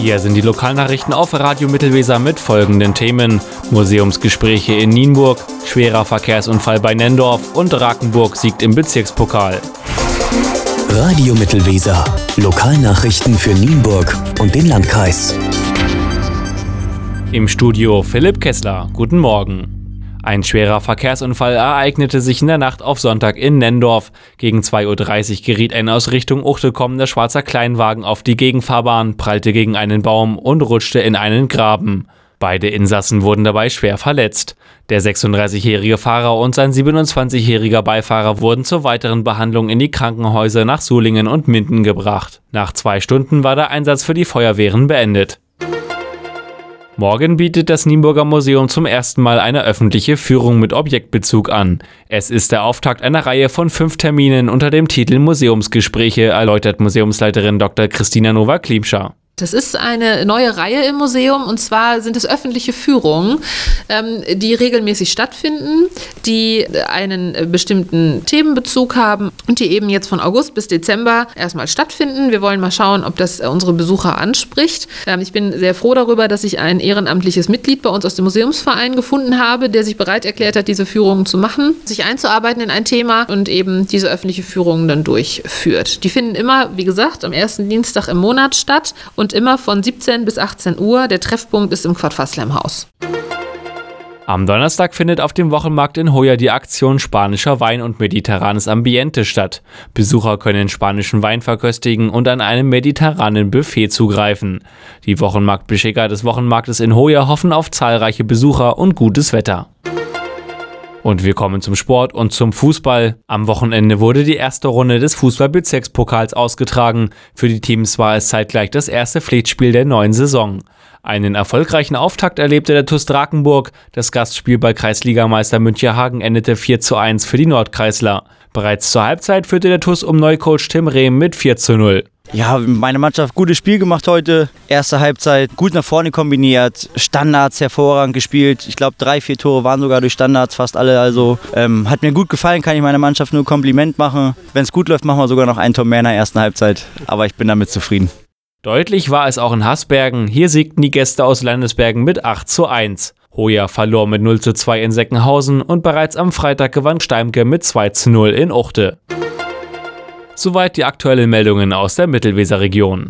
Hier sind die Lokalnachrichten auf Radio Mittelweser mit folgenden Themen: Museumsgespräche in Nienburg, schwerer Verkehrsunfall bei Nendorf und Rakenburg siegt im Bezirkspokal. Radio Mittelweser. Lokalnachrichten für Nienburg und den Landkreis. Im Studio Philipp Kessler. Guten Morgen. Ein schwerer Verkehrsunfall ereignete sich in der Nacht auf Sonntag in Nendorf. Gegen 2.30 Uhr geriet ein aus Richtung Uchte kommender schwarzer Kleinwagen auf die Gegenfahrbahn, prallte gegen einen Baum und rutschte in einen Graben. Beide Insassen wurden dabei schwer verletzt. Der 36-jährige Fahrer und sein 27-jähriger Beifahrer wurden zur weiteren Behandlung in die Krankenhäuser nach Sulingen und Minden gebracht. Nach zwei Stunden war der Einsatz für die Feuerwehren beendet. Morgen bietet das Nienburger Museum zum ersten Mal eine öffentliche Führung mit Objektbezug an. Es ist der Auftakt einer Reihe von fünf Terminen unter dem Titel Museumsgespräche, erläutert Museumsleiterin Dr. Christina Nova-Kliebscher. Das ist eine neue Reihe im Museum und zwar sind es öffentliche Führungen, ähm, die regelmäßig stattfinden, die einen bestimmten Themenbezug haben und die eben jetzt von August bis Dezember erstmal stattfinden. Wir wollen mal schauen, ob das unsere Besucher anspricht. Ähm, ich bin sehr froh darüber, dass ich ein ehrenamtliches Mitglied bei uns aus dem Museumsverein gefunden habe, der sich bereit erklärt hat, diese Führungen zu machen, sich einzuarbeiten in ein Thema und eben diese öffentliche Führungen dann durchführt. Die finden immer, wie gesagt, am ersten Dienstag im Monat statt und und immer von 17 bis 18 Uhr. Der Treffpunkt ist im Quadfassler im Haus. Am Donnerstag findet auf dem Wochenmarkt in Hoya die Aktion Spanischer Wein und mediterranes Ambiente statt. Besucher können spanischen Wein verköstigen und an einem mediterranen Buffet zugreifen. Die Wochenmarktbeschicker des Wochenmarktes in Hoya hoffen auf zahlreiche Besucher und gutes Wetter. Und wir kommen zum Sport und zum Fußball. Am Wochenende wurde die erste Runde des Fußball-Bezirkspokals ausgetragen. Für die Teams war es zeitgleich das erste Pflichtspiel der neuen Saison. Einen erfolgreichen Auftakt erlebte der TuS Drakenburg. Das Gastspiel bei Kreisligameister Münchenhagen endete 4 zu 1 für die Nordkreisler. Bereits zur Halbzeit führte der TuS um Neucoach Tim Rehm mit 4 zu 0. Ja, meine Mannschaft gutes Spiel gemacht heute. Erste Halbzeit gut nach vorne kombiniert, Standards hervorragend gespielt. Ich glaube, drei, vier Tore waren sogar durch Standards, fast alle. Also ähm, hat mir gut gefallen, kann ich meiner Mannschaft nur Kompliment machen. Wenn es gut läuft, machen wir sogar noch ein Tor mehr in der ersten Halbzeit. Aber ich bin damit zufrieden. Deutlich war es auch in Haßbergen. Hier siegten die Gäste aus Landesbergen mit 8 zu 1. Hoja verlor mit 0 zu 2 in Seckenhausen und bereits am Freitag gewann Steimke mit 2 zu 0 in Uchte. Soweit die aktuellen Meldungen aus der Mittelweserregion.